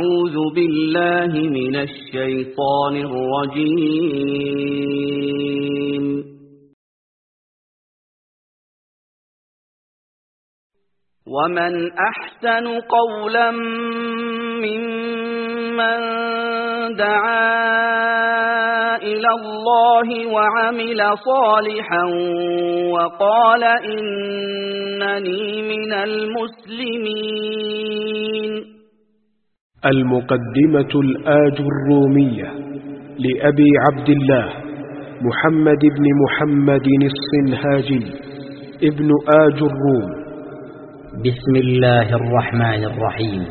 أعوذ بالله من الشيطان الرجيم. ومن أحسن قولا ممن دعا إلى الله وعمل صالحا وقال إنني من المسلمين. المقدمة الآج الرومية لأبي عبد الله محمد بن محمد الصنهاجي ابن آج الروم. بسم الله الرحمن الرحيم.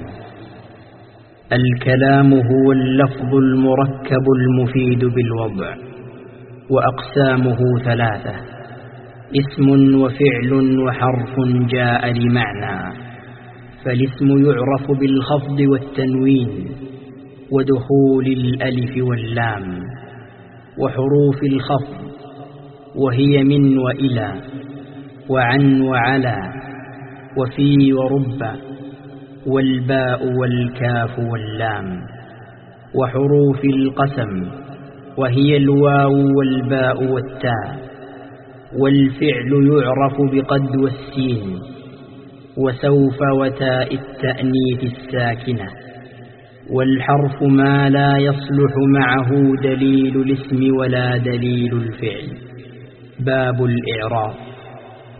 الكلام هو اللفظ المركب المفيد بالوضع وأقسامه ثلاثة اسم وفعل وحرف جاء لمعنى. فالاسم يعرف بالخفض والتنوين ودخول الألف واللام وحروف الخفض وهي من وإلى وعن وعلى وفي ورب والباء والكاف واللام وحروف القسم وهي الواو والباء والتاء والفعل يعرف بقد والسين وسوف وتاء التأنيث الساكنة والحرف ما لا يصلح معه دليل الاسم ولا دليل الفعل. باب الإعراب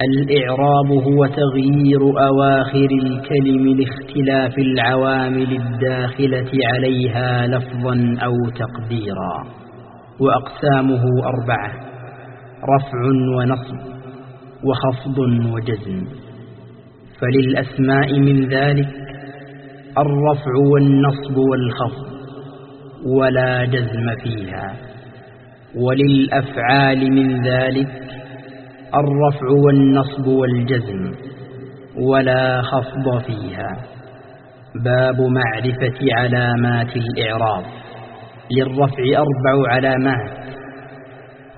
الإعراب هو تغيير أواخر الكلم لاختلاف العوامل الداخلة عليها لفظا أو تقديرا وأقسامه أربعة رفع ونصب وخفض وجزم. فللأسماء من ذلك الرفع والنصب والخفض ولا جزم فيها. وللأفعال من ذلك الرفع والنصب والجزم ولا خفض فيها. باب معرفة علامات الإعراب. للرفع أربع علامات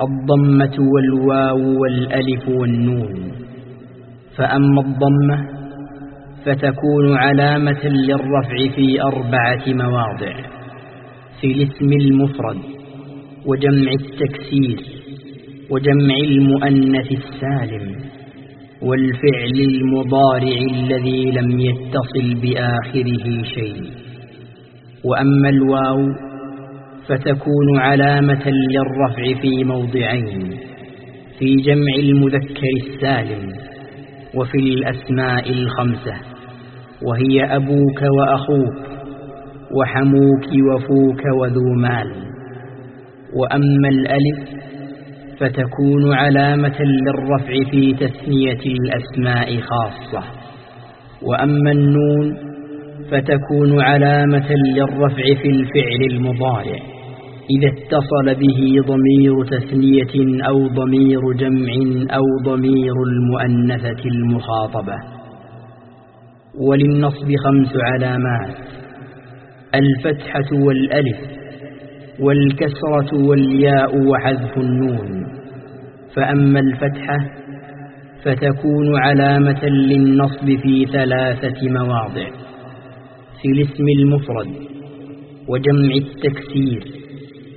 الضمة والواو والألف والنون. فأما الضمة فتكون علامة للرفع في أربعة مواضع في الاسم المفرد وجمع التكسير وجمع المؤنث السالم والفعل المضارع الذي لم يتصل بآخره شيء. وأما الواو فتكون علامة للرفع في موضعين في جمع المذكر السالم وفي الأسماء الخمسة وهي أبوك وأخوك وحموك وفوك وذو مال. وأما الألف فتكون علامة للرفع في تثنية الأسماء خاصة. وأما النون فتكون علامة للرفع في الفعل المضارع. إذا اتصل به ضمير تثنية أو ضمير جمع أو ضمير المؤنثة المخاطبة. وللنصب خمس علامات. الفتحة والألف والكسرة والياء وحذف النون. فأما الفتحة فتكون علامة للنصب في ثلاثة مواضع. في الاسم المفرد وجمع التكسير.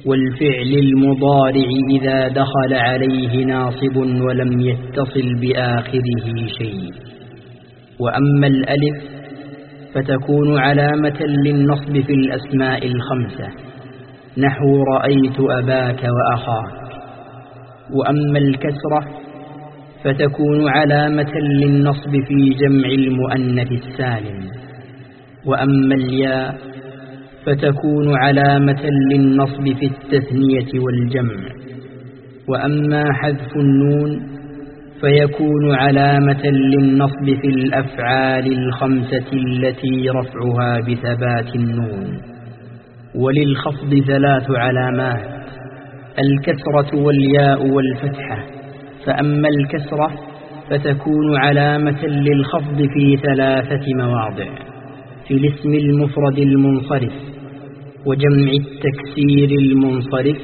والفعل المضارع إذا دخل عليه ناصب ولم يتصل بآخره شيء. وأما الألف فتكون علامة للنصب في الأسماء الخمسة. نحو رأيت أباك وأخاك. وأما الكسرة فتكون علامة للنصب في جمع المؤنث السالم. وأما الياء فتكون علامة للنصب في التثنية والجمع. وأما حذف النون فيكون علامة للنصب في الأفعال الخمسة التي رفعها بثبات النون. وللخفض ثلاث علامات الكسرة والياء والفتحة. فأما الكسرة فتكون علامة للخفض في ثلاثة مواضع في الاسم المفرد المنصرف وجمع التكسير المنصرف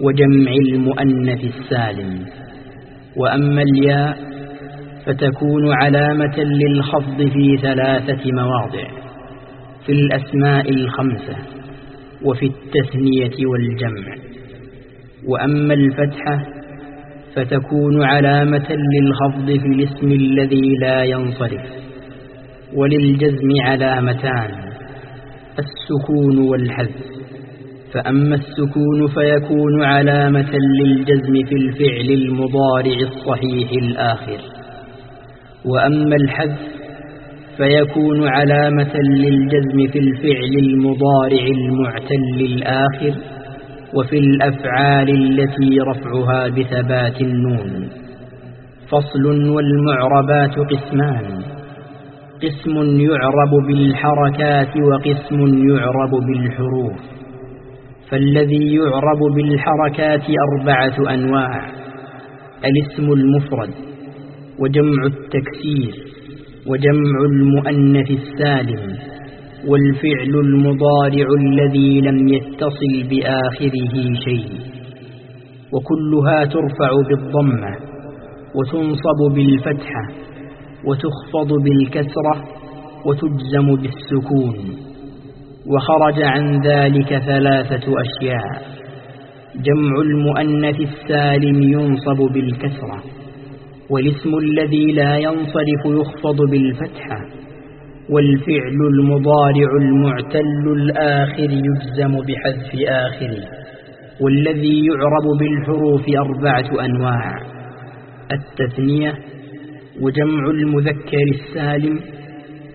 وجمع المؤنث السالم. وأما الياء فتكون علامة للخفض في ثلاثة مواضع في الأسماء الخمسة وفي التثنية والجمع. وأما الفتحة فتكون علامة للخفض في الاسم الذي لا ينصرف وللجزم علامتان. السكون والحذف. فأما السكون فيكون علامة للجزم في الفعل المضارع الصحيح الآخر. وأما الحذف فيكون علامة للجزم في الفعل المضارع المعتل الآخر وفي الأفعال التي رفعها بثبات النون. فصل والمعربات قسمان. قسم يعرب بالحركات وقسم يعرب بالحروف. فالذي يعرب بالحركات أربعة أنواع. الاسم المفرد وجمع التكسير وجمع المؤنث السالم والفعل المضارع الذي لم يتصل بآخره شيء. وكلها ترفع بالضمة وتنصب بالفتحة وتخفض بالكسرة وتجزم بالسكون. وخرج عن ذلك ثلاثة أشياء. جمع المؤنث السالم ينصب بالكسرة والاسم الذي لا ينصرف يخفض بالفتحة والفعل المضارع المعتل الآخر يجزم بحذف آخره والذي يعرب بالحروف أربعة أنواع التثنية وجمع المذكر السالم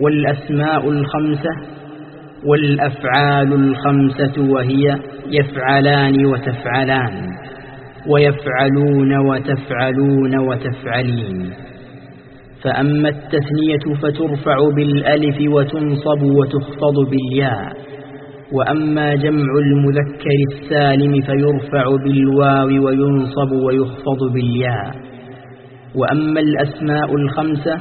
والأسماء الخمسة والأفعال الخمسة وهي يفعلان وتفعلان ويفعلون وتفعلون وتفعلين. فأما التثنية فترفع بالألف وتنصب وتخفض بالياء وأما جمع المذكر السالم فيرفع بالواو وينصب ويخفض بالياء. وأما الأسماء الخمسة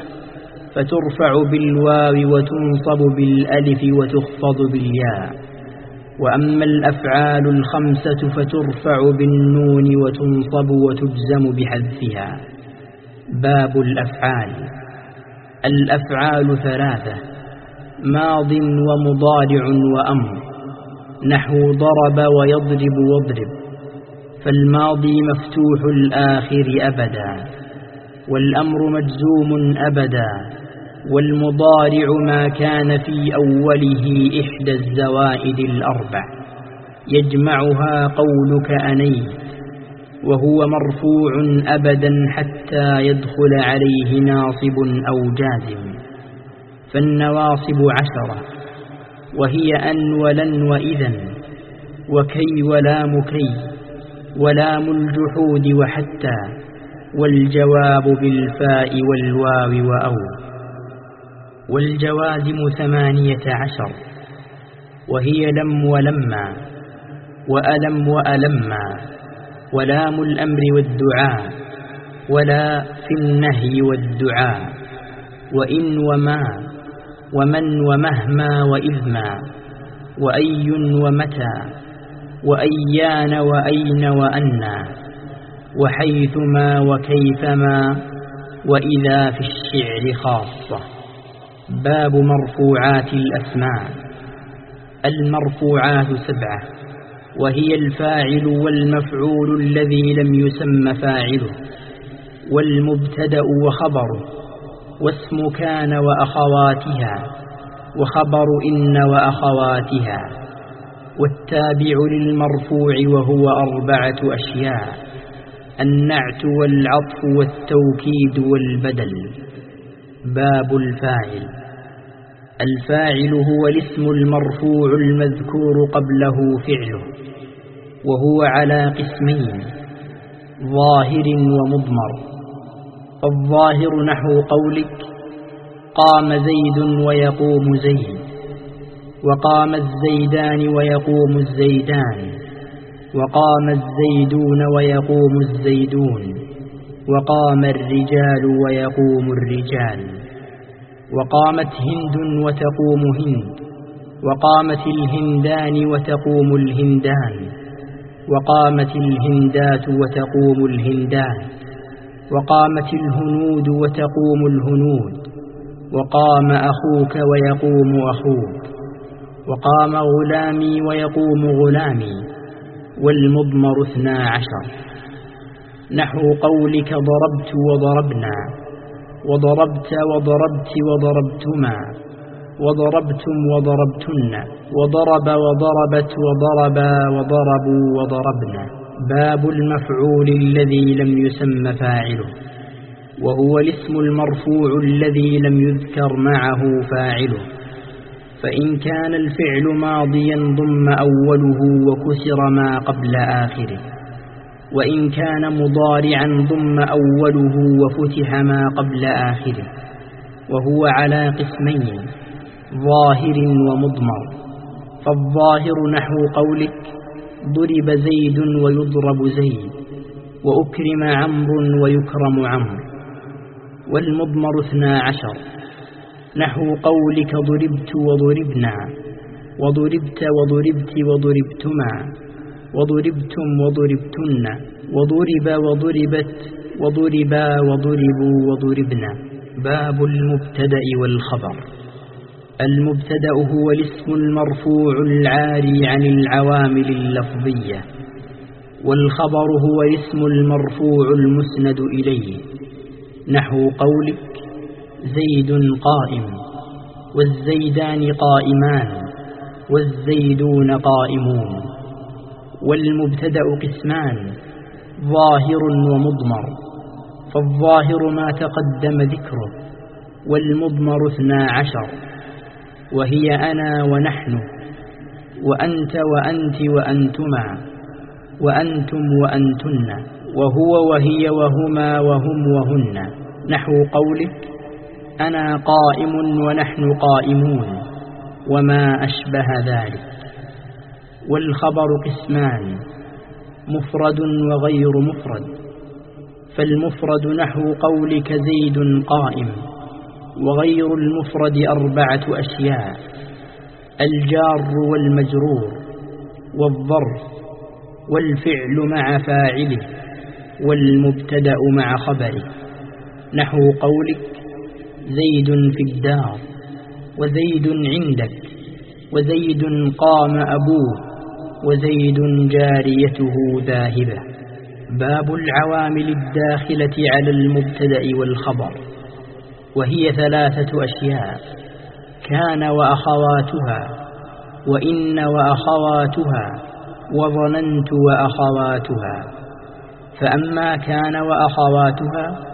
فترفع بالواو وتنصب بالألف وتخفض بالياء. وأما الأفعال الخمسة فترفع بالنون وتنصب وتجزم بحذفها. باب الأفعال. الأفعال ثلاثة ماض ومضارع وأمر. نحو ضرب ويضرب واضرب. فالماضي مفتوح الآخر أبدا. والأمر مجزوم أبدا والمضارع ما كان في أوله إحدى الزوائد الأربع. يجمعها قولك أنيت وهو مرفوع أبدا حتى يدخل عليه ناصب أو جازم. فالنواصب عشرة وهي أن ولن وإذا وكي ولام كي ولام الجحود وحتى. والجواب بالفاء والواو وأو. والجوازم ثمانية عشر. وهي لم ولما. وألم وألما. ولام الأمر والدعاء. ولا في النهي والدعاء. وإن وما. ومن ومهما وإذما. وأي ومتى. وأيان وأين وأنا وحيثما وكيفما وإذا في الشعر خاصة. باب مرفوعات الأسماء. المرفوعات سبعة. وهي الفاعل والمفعول الذي لم يسم فاعله. والمبتدأ وخبره. واسم كان وأخواتها. وخبر إن وأخواتها. والتابع للمرفوع وهو أربعة أشياء. النعت والعطف والتوكيد والبدل. باب الفاعل. الفاعل هو الاسم المرفوع المذكور قبله فعله وهو على قسمين ظاهر ومضمر. فالظاهر نحو قولك قام زيد ويقوم زيد وقام الزيدان ويقوم الزيدان. وقام الزيدون ويقوم الزيدون وقام الرجال ويقوم الرجال وقامت هند وتقوم هند وقامت الهندان وتقوم الهندان وقامت الهندات وتقوم الهندان وقامت الهنود وتقوم الهنود وقام أخوك ويقوم أخوك وقام غلامي ويقوم غلامي والمضمر اثنا عشر. نحو قولك ضربت وضربنا وضربت وضربت وضربتما وضربتم وضربتن وضرب وضربت وضربا وضربوا وضربنا. باب المفعول الذي لم يسم فاعله وهو الاسم المرفوع الذي لم يذكر معه فاعله. فإن كان الفعل ماضيا ضم أوله وكسر ما قبل آخره. وإن كان مضارعا ضم أوله وفتح ما قبل آخره. وهو على قسمين ظاهر ومضمر. فالظاهر نحو قولك ضرب زيد ويضرب زيد وأكرم عمرو ويكرم عمرو. والمضمر اثنا عشر نحو قولك ضربت وضربنا وضربت وضربت وضربتما وضربتم وضربتن وضرب وضربت وضربا وضربوا وضربنا. باب المبتدأ والخبر. المبتدأ هو الاسم المرفوع العاري عن العوامل اللفظية والخبر هو الاسم المرفوع المسند إليه. نحو قولك زيد قائم والزيدان قائمان والزيدون قائمون والمبتدأ قسمان ظاهر ومضمر فالظاهر ما تقدم ذكره والمضمر اثنا عشر وهي أنا ونحن وأنت وأنت وأنتما وأنتم وأنتن وهو وهي وهما وهم وهن نحو قولك أنا قائم ونحن قائمون وما أشبه ذلك. والخبر قسمان مفرد وغير مفرد. فالمفرد نحو قولك زيد قائم وغير المفرد أربعة أشياء الجار والمجرور والظرف والفعل مع فاعله والمبتدأ مع خبره. نحو قولك زيد في الدار وزيد عندك وزيد قام أبوه وزيد جاريته ذاهبة. باب العوامل الداخلة على المبتدأ والخبر وهي ثلاثة أشياء كان وأخواتها وإن وأخواتها وظننت وأخواتها. فأما كان وأخواتها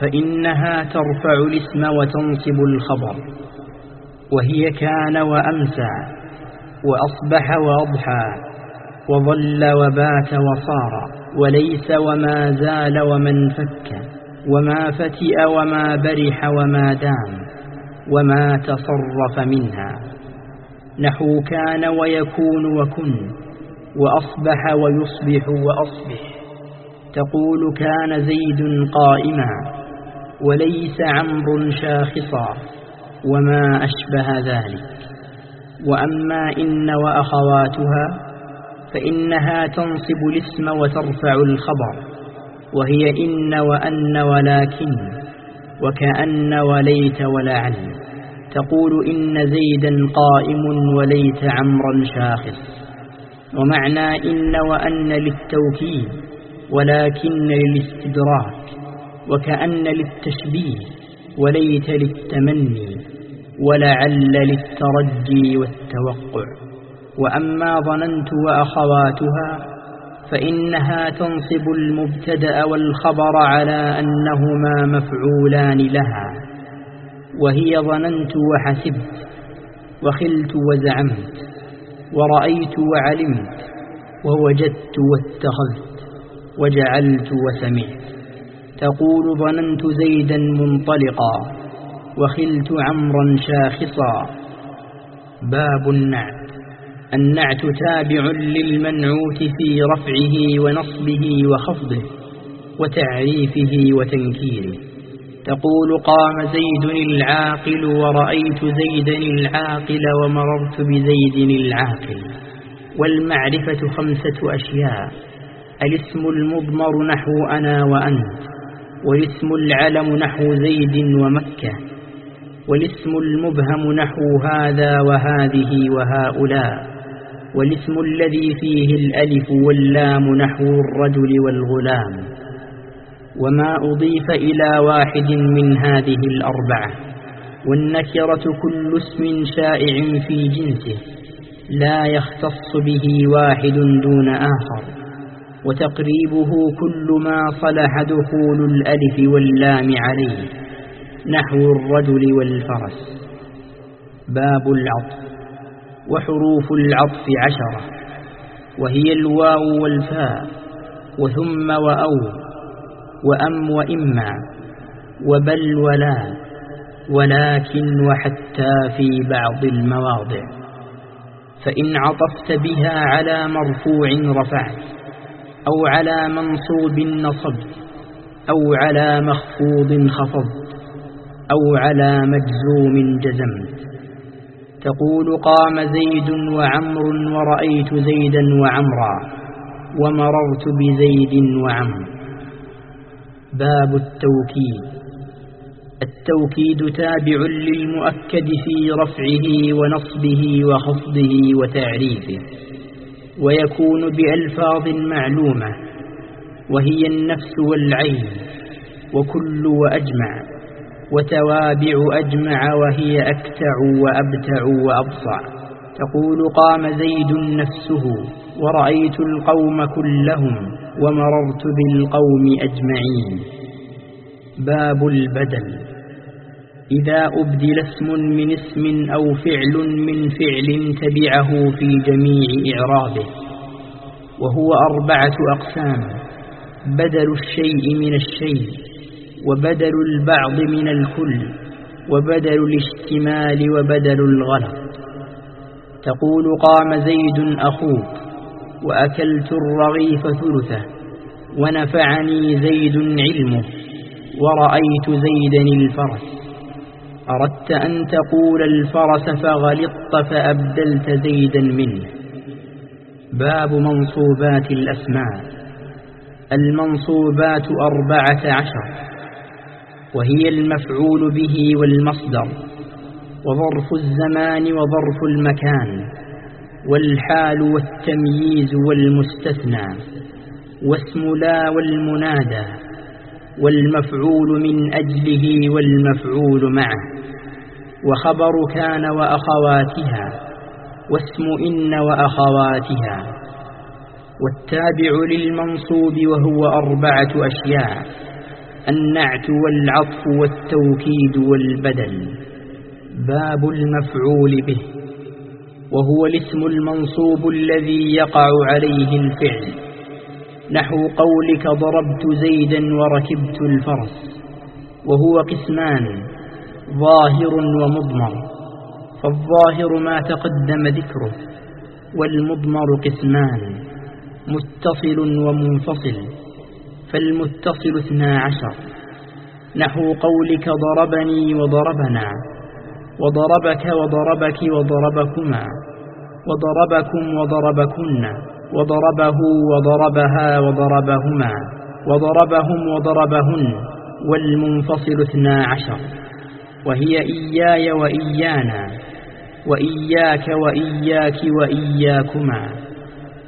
فإنها ترفع الاسم وتنصب الخبر. وهي كان وأمسى وأصبح وأضحى وظل وبات وصار وليس وما زال ومن فك وما فتئ وما برح وما دام وما تصرف منها. نحو كان ويكون وكن وأصبح ويصبح وأصبح. تقول كان زيد قائما وليس عمرو شاخصا وما أشبه ذلك. وأما إن وأخواتها فإنها تنصب الاسم وترفع الخبر وهي إن وأن ولكن وكأن وليت ولعل تقول إن زيدا قائم وليت عمرا شاخص. ومعنى إن وأن للتوكيد ولكن للاستدراك. وكأن للتشبيه وليت للتمني ولعل للترجي والتوقع. وأما ظننت وأخواتها فإنها تنصب المبتدأ والخبر على أنهما مفعولان لها. وهي ظننت وحسبت وخلت وزعمت ورأيت وعلمت ووجدت واتخذت وجعلت وسمعت. تقول ظننت زيدا منطلقا وخلت عمرا شاخصا. باب النعت. النعت تابع للمنعوت في رفعه ونصبه وخفضه وتعريفه وتنكيره. تقول قام زيد العاقل ورأيت زيدا العاقل ومررت بزيد العاقل. والمعرفة خمسة أشياء. الاسم المضمر نحو أنا وأنت. والاسم العلم نحو زيد ومكة والاسم المبهم نحو هذا وهذه وهؤلاء والاسم الذي فيه الألف واللام نحو الرجل والغلام وما أضيف إلى واحد من هذه الأربعة والنكرة كل اسم شائع في جنسه لا يختص به واحد دون آخر. وتقريبه كل ما صلح دخول الألف واللام عليه نحو الرجل والفرس. باب العطف وحروف العطف عشرة وهي الواو والفاء وثم وأو وأم وإما وبل ولا ولكن وحتى في بعض المواضع. فإن عطفت بها على مرفوع رفعت. أو على منصوب نصبت أو على مخفوض خفضت أو على مجزوم جزمت تقول قام زيد وعمر ورأيت زيدا وعمرا ومررت بزيد وعمر. باب التوكيد. التوكيد تابع للمؤكد في رفعه ونصبه وخفضه وتعريفه. ويكون بألفاظ معلومة وهي النفس والعين وكل وأجمع وتوابع أجمع وهي أكتع وأبتع وأبصع. تقول قام زيد نفسه ورأيت القوم كلهم ومررت بالقوم أجمعين. باب البدل. إذا أبدل اسم من اسم أو فعل من فعل تبعه في جميع إعرابه وهو أربعة أقسام بدل الشيء من الشيء وبدل البعض من الكل وبدل الاشتمال وبدل الغلط. تقول قام زيد أخوك وأكلت الرغيف ثلثه ونفعني زيد علمه ورأيت زيدا الفرس أردت أن تقول الفرس فغلطت فأبدلت زيدا منه. باب منصوبات الأسماء. المنصوبات أربعة عشر. وهي المفعول به والمصدر. وظرف الزمان وظرف المكان. والحال والتمييز والمستثنى. واسم لا والمنادى. والمفعول من أجله والمفعول معه. وخبر كان وأخواتها واسم إن وأخواتها والتابع للمنصوب وهو أربعة أشياء النعت والعطف والتوكيد والبدل باب المفعول به وهو الاسم المنصوب الذي يقع عليه الفعل نحو قولك ضربت زيدا وركبت الفرس وهو قسمان ظاهر ومضمر فالظاهر ما تقدم ذكره والمضمر قسمان متصل ومنفصل فالمتصل اثنا عشر. نحو قولك ضربني وضربنا وضربك وضربك وضربكما وضربكم وضربكن وضربه وضربها وضربهما وضربهم وضربهن والمنفصل اثنا عشر. وهي إياي وإيانا وإياك وإياك وإياكما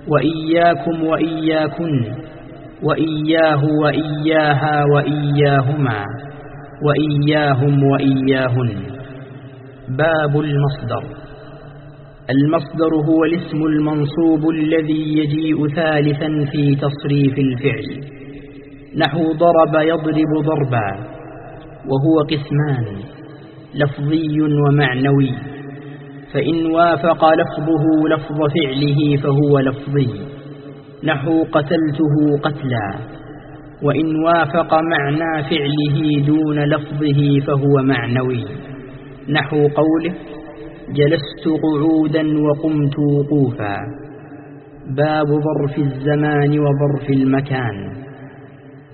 وإياكم وإياكن وإياه وإياها وإياهما وإياهم وإياهن. باب المصدر. المصدر هو الاسم المنصوب الذي يجيء ثالثا في تصريف الفعل. نحو ضرب يضرب ضربا وهو قسمان. لفظي ومعنوي. فإن وافق لفظه لفظ فعله فهو لفظي. نحو قتلته قتلا. وإن وافق معنى فعله دون لفظه فهو معنوي. نحو قوله جلست قعودا وقمت وقوفا. باب ظرف الزمان وظرف المكان.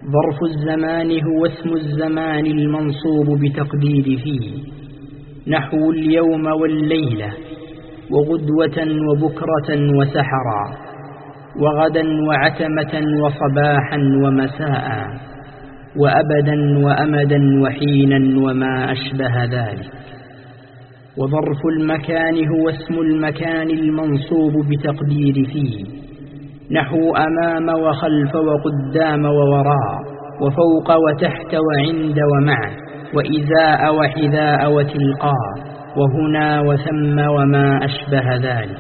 ظرف الزمان هو اسم الزمان المنصوب بتقدير فيه نحو اليوم والليلة وغدوة وبكرة وسحرا وغدا وعتمة وصباحا ومساء وأبدا وأمدا وحينا وما أشبه ذلك. وظرف المكان هو اسم المكان المنصوب بتقدير فيه نحو أمام وخلف وقدام ووراء وفوق وتحت وعند ومع وإزاء وحذاء وتلقاء وهنا وثم وما أشبه ذلك.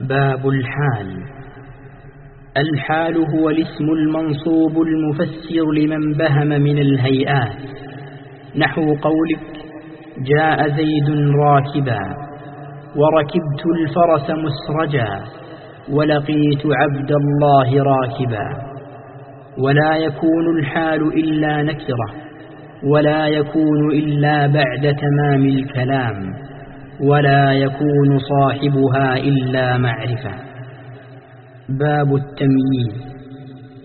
باب الحال. الحال هو الاسم المنصوب المفسر لمن بهم من الهيئات. نحو قولك جاء زيد راكبا. وركبت الفرس مسرجا. ولقيت عبد الله راكبا. ولا يكون الحال إلا نكرة ولا يكون إلا بعد تمام الكلام ولا يكون صاحبها إلا معرفة. باب التمييز.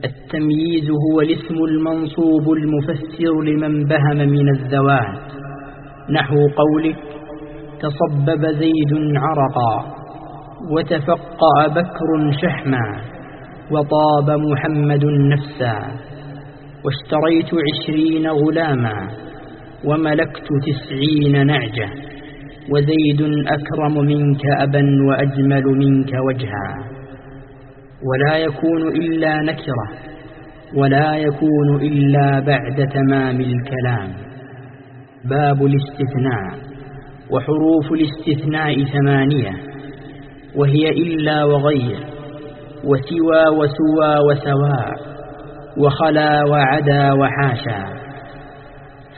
التمييز هو الاسم المنصوب المفسر لمن بهم من الذوات نحو قولك تصبب زيد عرقا. وتفقأ بكر شحما وطاب محمد نفسا واشتريت عشرين غلاما وملكت تسعين نعجة وزيد أكرم منك أبا وأجمل منك وجها ولا يكون إلا نكرة ولا يكون إلا بعد تمام الكلام باب الاستثناء وحروف الاستثناء ثمانية وهي إلا وغير وسوى وسوى وسواء وخلا وعدا وحاشا.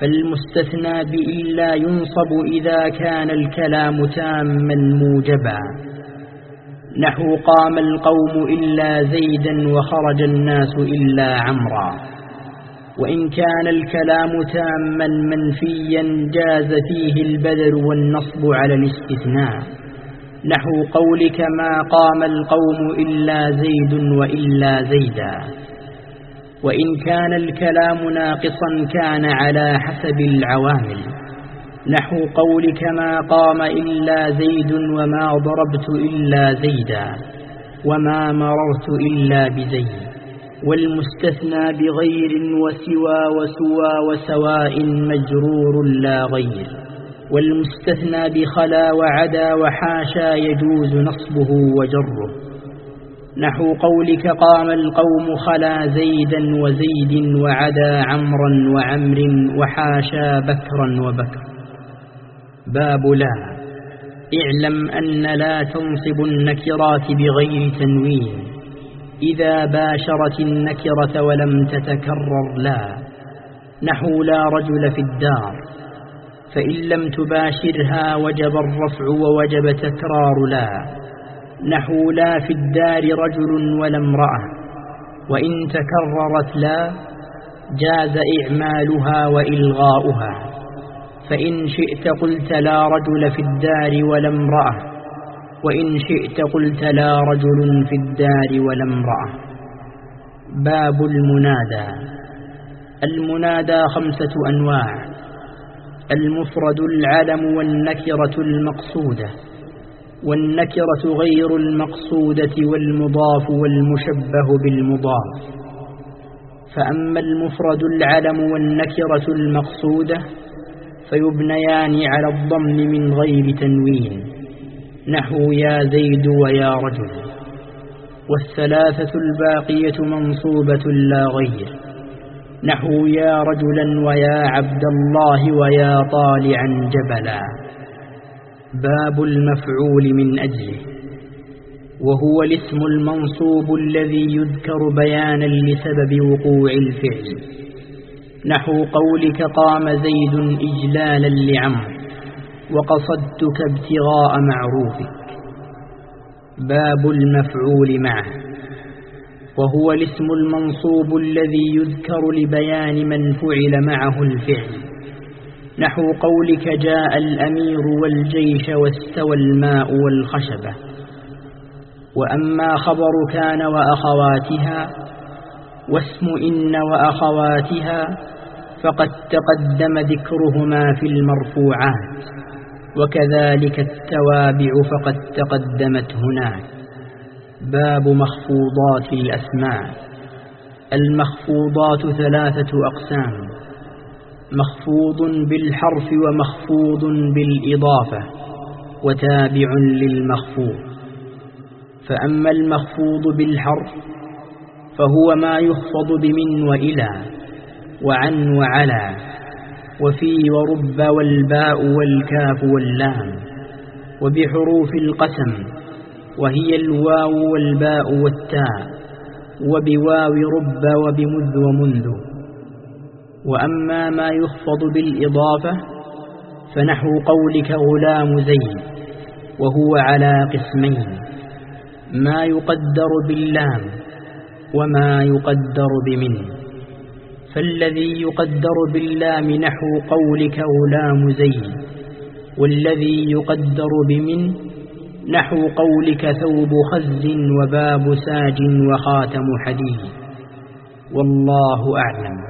فالمستثنى بإلا ينصب إذا كان الكلام تاما موجبا. نحو قام القوم إلا زيدا وخرج الناس إلا عمرا. وإن كان الكلام تاما منفيا جاز فيه البدل والنصب على الاستثناء. نحو قولك ما قام القوم إلا زيد وإلا زيدا. وإن كان الكلام ناقصا كان على حسب العوامل. نحو قولك ما قام إلا زيد وما ضربت إلا زيدا. وما مررت إلا بزيد. والمستثنى بغير وسوى وسوى وسواء مجرور لا غير. والمستثنى بخلا وعدا وحاشا يجوز نصبه وجره. نحو قولك قام القوم خلا زيدا وزيد وعدا عمرا وعمر وحاشا بكرا وبكر. باب لا. اعلم أن لا تنصب النكرات بغير تنوين. إذا باشرت النكرة ولم تتكرر لا. نحو لا رجل في الدار. فإن لم تباشرها وجب الرفع ووجب تكرار لا. نحو لا في الدار رجل ولا امرأة. وإن تكررت لا جاز إعمالها وإلغاؤها. فإن شئت قلت لا رجل في الدار ولا امرأة. وإن شئت قلت لا رجل في الدار ولا امرأة. باب المنادى. المنادى خمسة أنواع. المفرد العلم والنكرة المقصودة والنكرة غير المقصودة والمضاف والمشبه بالمضاف. فأما المفرد العلم والنكرة المقصودة فيبنيان على الضم من غير تنوين نحو يا زيد ويا رجل. والثلاثة الباقية منصوبة لا غير. نحو يا رجلا ويا عبد الله ويا طالعا جبلا. باب المفعول من أجله. وهو الاسم المنصوب الذي يذكر بيانا لسبب وقوع الفعل. نحو قولك قام زيد إجلالا لعمر وقصدتك ابتغاء معروفك. باب المفعول معه. وهو الاسم المنصوب الذي يذكر لبيان من فعل معه الفعل. نحو قولك جاء الأمير والجيش واستوى الماء والخشبة. وأما خبر كان وأخواتها واسم إن وأخواتها فقد تقدم ذكرهما في المرفوعات. وكذلك التوابع فقد تقدمت هناك. باب مخفوضات الأسماء. المخفوضات ثلاثة أقسام مخفوض بالحرف ومخفوض بالإضافة وتابع للمخفوض. فأما المخفوض بالحرف فهو ما يخفض بمن وإلى وعن وعلى وفي ورب والباء والكاف واللام وبحروف القسم وهي الواو والباء والتاء وبواو رب وبمذ ومنذ. وأما ما يخفض بالإضافة فنحو قولك غلام زيد وهو على قسمين ما يقدر باللام وما يقدر بمن. فالذي يقدر باللام نحو قولك غلام زيد والذي يقدر بمن نحو قولك ثوب خز وباب ساج وخاتم حديد. والله أعلم.